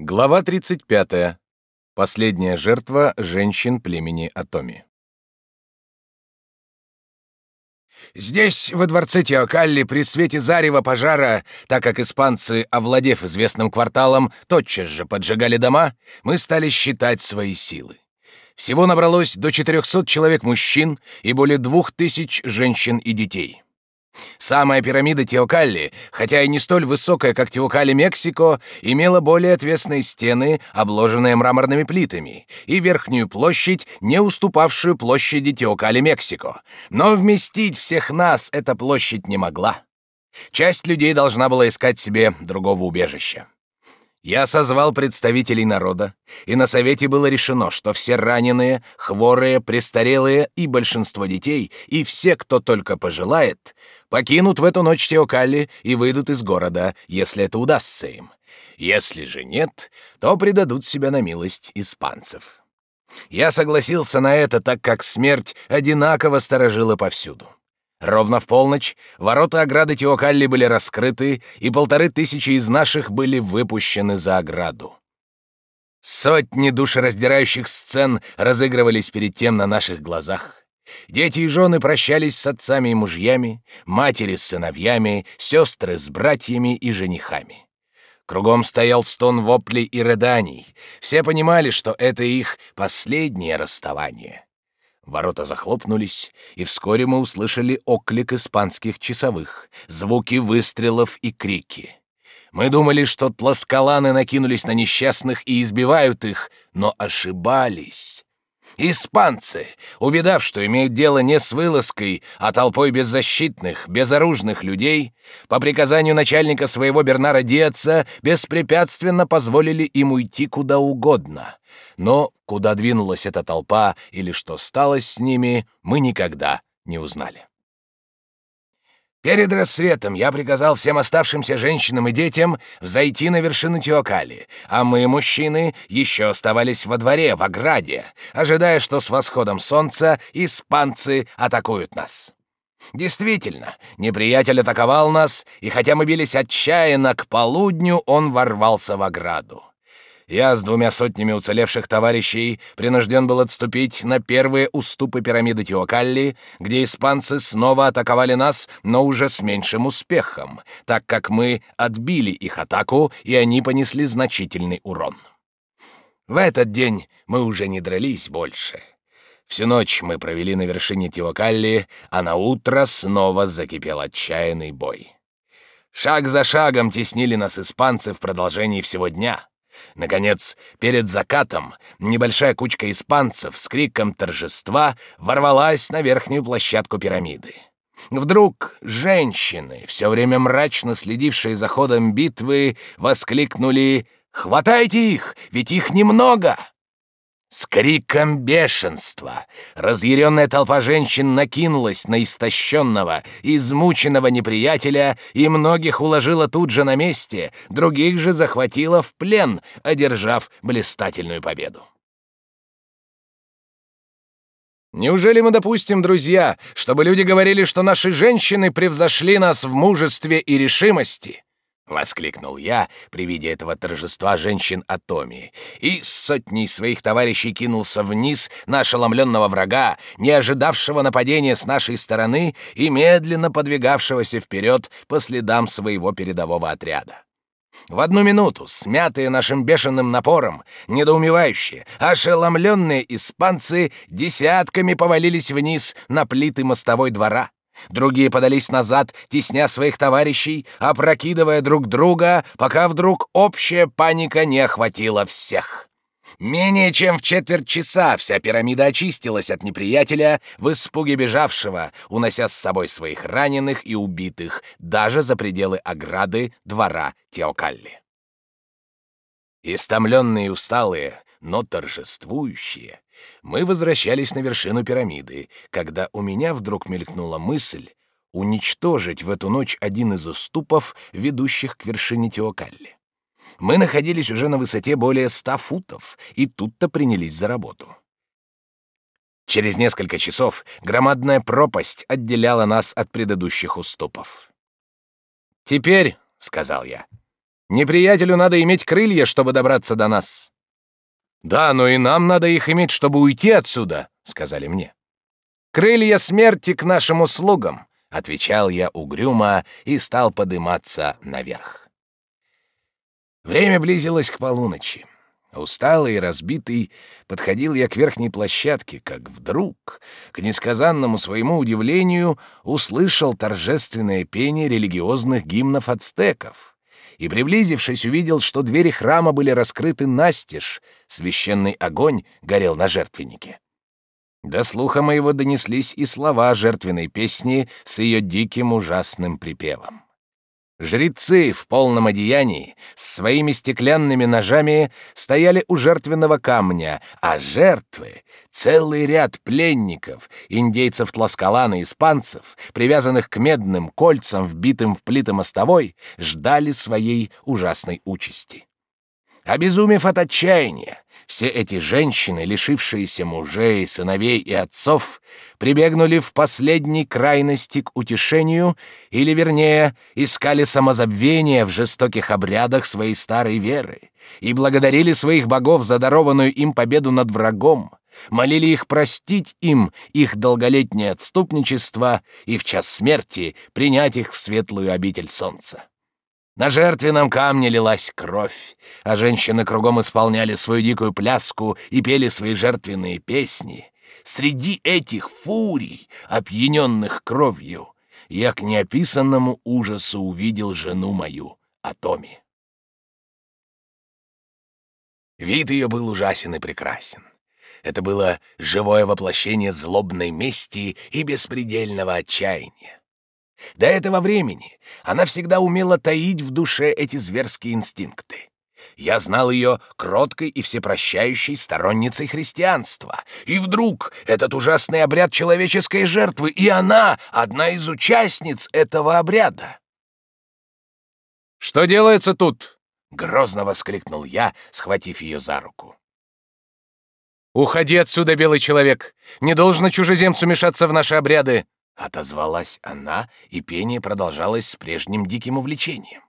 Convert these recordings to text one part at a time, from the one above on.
Глава 35. Последняя жертва женщин племени Атоми. Здесь, во дворце Теокалли, при свете зарева пожара, так как испанцы, овладев известным кварталом, тотчас же поджигали дома, мы стали считать свои силы. Всего набралось до 400 человек мужчин и более 2000 женщин и детей. Самая пирамида Теокалли, хотя и не столь высокая, как Теокалли Мексико, имела более отвесные стены, обложенные мраморными плитами, и верхнюю площадь, не уступавшую площади Теокалли Мексико. Но вместить всех нас эта площадь не могла. Часть людей должна была искать себе другого убежища. Я созвал представителей народа, и на совете было решено, что все раненые, хворые, престарелые и большинство детей, и все, кто только пожелает, покинут в эту ночь Теокалли и выйдут из города, если это удастся им. Если же нет, то предадут себя на милость испанцев. Я согласился на это, так как смерть одинаково сторожила повсюду. Ровно в полночь ворота ограды Теокалли были раскрыты, и полторы тысячи из наших были выпущены за ограду. Сотни душераздирающих сцен разыгрывались перед тем на наших глазах. Дети и жены прощались с отцами и мужьями, матери с сыновьями, сестры с братьями и женихами. Кругом стоял стон воплей и рыданий. Все понимали, что это их последнее расставание. Ворота захлопнулись, и вскоре мы услышали оклик испанских часовых, звуки выстрелов и крики. Мы думали, что тласкаланы накинулись на несчастных и избивают их, но ошибались. Испанцы, увидав, что имеют дело не с вылазкой, а толпой беззащитных, безоружных людей, по приказанию начальника своего Бернара Диаца беспрепятственно позволили им уйти куда угодно. Но куда двинулась эта толпа или что стало с ними, мы никогда не узнали. Перед рассветом я приказал всем оставшимся женщинам и детям взойти на вершину Теокали, а мы, мужчины, еще оставались во дворе, в ограде, ожидая, что с восходом солнца испанцы атакуют нас. Действительно, неприятель атаковал нас, и хотя мы бились отчаянно, к полудню он ворвался в ограду я с двумя сотнями уцелевших товарищей принужден был отступить на первые уступы пирамиды Теокалли, где испанцы снова атаковали нас, но уже с меньшим успехом, так как мы отбили их атаку, и они понесли значительный урон. В этот день мы уже не дрались больше. Всю ночь мы провели на вершине Теокалли, а на утро снова закипел отчаянный бой. Шаг за шагом теснили нас испанцы в продолжении всего дня — Наконец, перед закатом небольшая кучка испанцев с криком торжества ворвалась на верхнюю площадку пирамиды. Вдруг женщины, все время мрачно следившие за ходом битвы, воскликнули «Хватайте их, ведь их немного!» С криком бешенства разъяренная толпа женщин накинулась на истощенного, измученного неприятеля и многих уложила тут же на месте, других же захватила в плен, одержав блистательную победу. Неужели мы допустим, друзья, чтобы люди говорили, что наши женщины превзошли нас в мужестве и решимости? — воскликнул я при виде этого торжества женщин Атоми, и с сотней своих товарищей кинулся вниз на ошеломленного врага, не ожидавшего нападения с нашей стороны и медленно подвигавшегося вперед по следам своего передового отряда. В одну минуту, смятые нашим бешеным напором, недоумевающие, ошеломленные испанцы десятками повалились вниз на плиты мостовой двора. Другие подались назад, тесня своих товарищей, опрокидывая друг друга, пока вдруг общая паника не охватила всех. Менее чем в четверть часа вся пирамида очистилась от неприятеля, в испуге бежавшего, унося с собой своих раненых и убитых даже за пределы ограды двора Теокалли. Истомленные и усталые, но торжествующие, мы возвращались на вершину пирамиды, когда у меня вдруг мелькнула мысль уничтожить в эту ночь один из уступов, ведущих к вершине Теокалли. Мы находились уже на высоте более ста футов, и тут-то принялись за работу. Через несколько часов громадная пропасть отделяла нас от предыдущих уступов. «Теперь», — сказал я, — Неприятелю надо иметь крылья, чтобы добраться до нас. Да, но и нам надо их иметь, чтобы уйти отсюда, сказали мне. Крылья смерти к нашим услугам, отвечал я угрюмо и стал подниматься наверх. Время близилось к полуночи. Усталый и разбитый, подходил я к верхней площадке, как вдруг, к несказанному своему удивлению, услышал торжественное пение религиозных гимнов ацтеков и, приблизившись, увидел, что двери храма были раскрыты настежь, священный огонь горел на жертвеннике. До слуха моего донеслись и слова жертвенной песни с ее диким ужасным припевом. Жрецы в полном одеянии с своими стеклянными ножами стояли у жертвенного камня, а жертвы, целый ряд пленников, индейцев Тласкалана и испанцев, привязанных к медным кольцам, вбитым в плиты мостовой, ждали своей ужасной участи. Обезумев от отчаяния, все эти женщины, лишившиеся мужей, сыновей и отцов, прибегнули в последней крайности к утешению, или, вернее, искали самозабвения в жестоких обрядах своей старой веры и благодарили своих богов за дарованную им победу над врагом, молили их простить им их долголетнее отступничество и в час смерти принять их в светлую обитель солнца. На жертвенном камне лилась кровь, а женщины кругом исполняли свою дикую пляску и пели свои жертвенные песни. Среди этих фурий, опьяненных кровью, я к неописанному ужасу увидел жену мою, Атоми. Вид ее был ужасен и прекрасен. Это было живое воплощение злобной мести и беспредельного отчаяния. До этого времени она всегда умела таить в душе эти зверские инстинкты. Я знал ее кроткой и всепрощающей сторонницей христианства. И вдруг этот ужасный обряд человеческой жертвы, и она одна из участниц этого обряда. «Что делается тут?» — грозно воскликнул я, схватив ее за руку. «Уходи отсюда, белый человек! Не должно чужеземцу мешаться в наши обряды!» Отозвалась она, и пение продолжалось с прежним диким увлечением.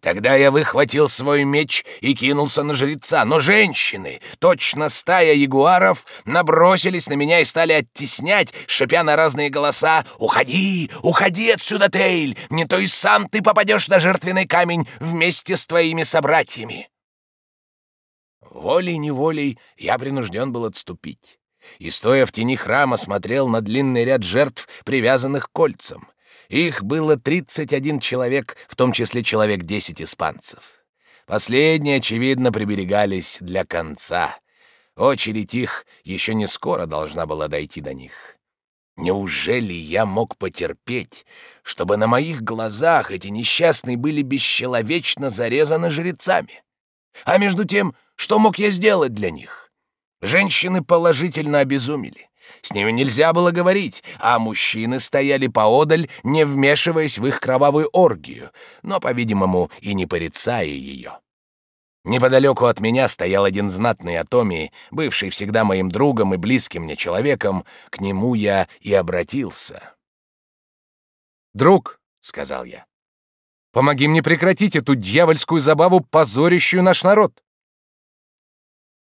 Тогда я выхватил свой меч и кинулся на жреца, но женщины, точно стая ягуаров, набросились на меня и стали оттеснять, шипя на разные голоса «Уходи! Уходи отсюда, Тейль! Не то и сам ты попадешь на жертвенный камень вместе с твоими собратьями!» Волей-неволей я принужден был отступить и, стоя в тени храма, смотрел на длинный ряд жертв, привязанных к кольцам. Их было 31 человек, в том числе человек 10 испанцев. Последние, очевидно, приберегались для конца. Очередь их еще не скоро должна была дойти до них. Неужели я мог потерпеть, чтобы на моих глазах эти несчастные были бесчеловечно зарезаны жрецами? А между тем, что мог я сделать для них? Женщины положительно обезумели. С ними нельзя было говорить, а мужчины стояли поодаль, не вмешиваясь в их кровавую оргию, но, по-видимому, и не порицая ее. Неподалеку от меня стоял один знатный Атомий, бывший всегда моим другом и близким мне человеком, к нему я и обратился. «Друг», — сказал я, — «помоги мне прекратить эту дьявольскую забаву, позорящую наш народ».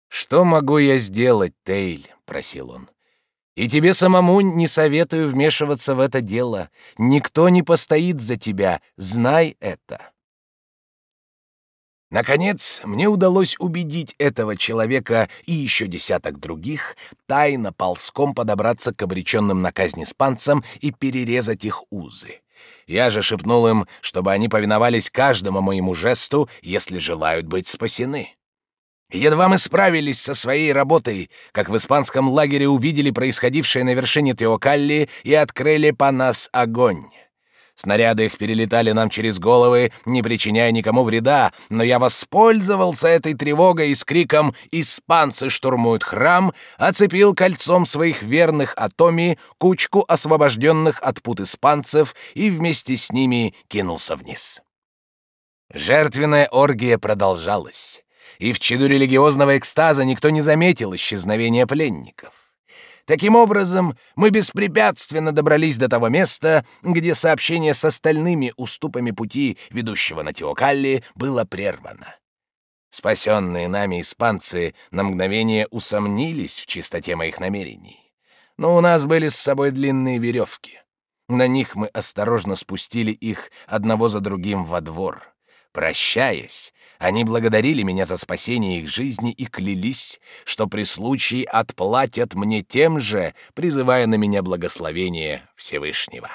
«Что могу я сделать, Тейль?» — просил он. «И тебе самому не советую вмешиваться в это дело. Никто не постоит за тебя, знай это». Наконец, мне удалось убедить этого человека и еще десяток других тайно ползком подобраться к обреченным на казнь испанцам и перерезать их узы. Я же шепнул им, чтобы они повиновались каждому моему жесту, если желают быть спасены. Едва мы справились со своей работой, как в испанском лагере увидели происходившее на вершине Теокалли и открыли по нас огонь. Снаряды их перелетали нам через головы, не причиняя никому вреда, но я воспользовался этой тревогой и с криком «Испанцы штурмуют храм!» оцепил кольцом своих верных Атоми кучку освобожденных от пут испанцев и вместе с ними кинулся вниз. Жертвенная оргия продолжалась и в чаду религиозного экстаза никто не заметил исчезновения пленников. Таким образом, мы беспрепятственно добрались до того места, где сообщение с остальными уступами пути, ведущего на Теокалли, было прервано. Спасенные нами испанцы на мгновение усомнились в чистоте моих намерений. Но у нас были с собой длинные веревки. На них мы осторожно спустили их одного за другим во двор. Прощаясь, они благодарили меня за спасение их жизни и клялись, что при случае отплатят мне тем же, призывая на меня благословение Всевышнего.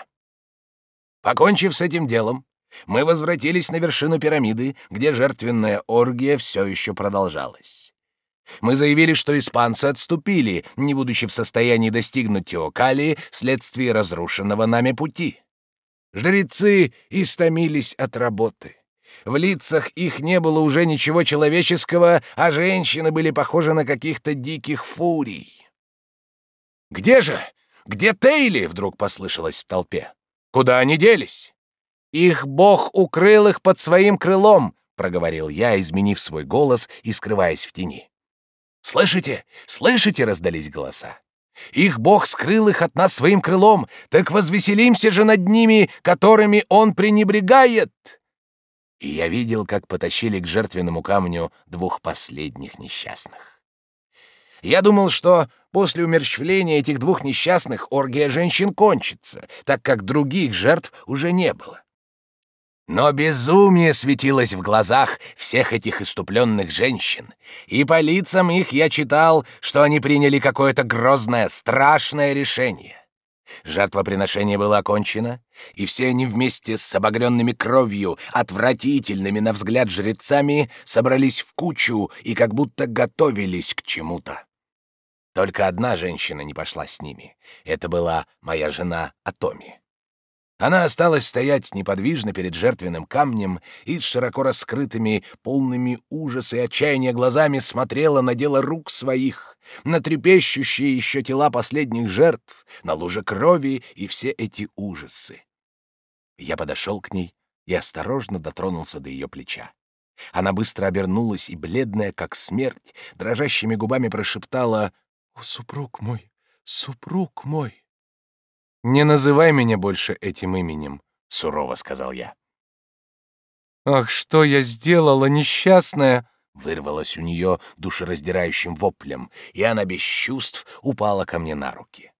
Покончив с этим делом, мы возвратились на вершину пирамиды, где жертвенная оргия все еще продолжалась. Мы заявили, что испанцы отступили, не будучи в состоянии достигнуть Теокалии вследствие разрушенного нами пути. Жрецы истомились от работы. В лицах их не было уже ничего человеческого, а женщины были похожи на каких-то диких фурий. «Где же? Где Тейли?» — вдруг послышалось в толпе. «Куда они делись?» «Их бог укрыл их под своим крылом», — проговорил я, изменив свой голос и скрываясь в тени. «Слышите? Слышите?» — раздались голоса. «Их бог скрыл их от нас своим крылом, так возвеселимся же над ними, которыми он пренебрегает!» И я видел, как потащили к жертвенному камню двух последних несчастных. Я думал, что после умерщвления этих двух несчастных оргия женщин кончится, так как других жертв уже не было. Но безумие светилось в глазах всех этих иступленных женщин, и по лицам их я читал, что они приняли какое-то грозное, страшное решение. Жертвоприношение было окончено, и все они вместе с обогренными кровью, отвратительными на взгляд жрецами, собрались в кучу и как будто готовились к чему-то. Только одна женщина не пошла с ними. Это была моя жена Атоми. Она осталась стоять неподвижно перед жертвенным камнем и с широко раскрытыми, полными ужаса и отчаяния глазами смотрела на дело рук своих, на трепещущие еще тела последних жертв, на луже крови и все эти ужасы. Я подошел к ней и осторожно дотронулся до ее плеча. Она быстро обернулась и, бледная как смерть, дрожащими губами прошептала «О, супруг мой, супруг мой!» «Не называй меня больше этим именем», — сурово сказал я. «Ах, что я сделала, несчастная!» Вырвалось у нее душераздирающим воплем, и она без чувств упала ко мне на руки.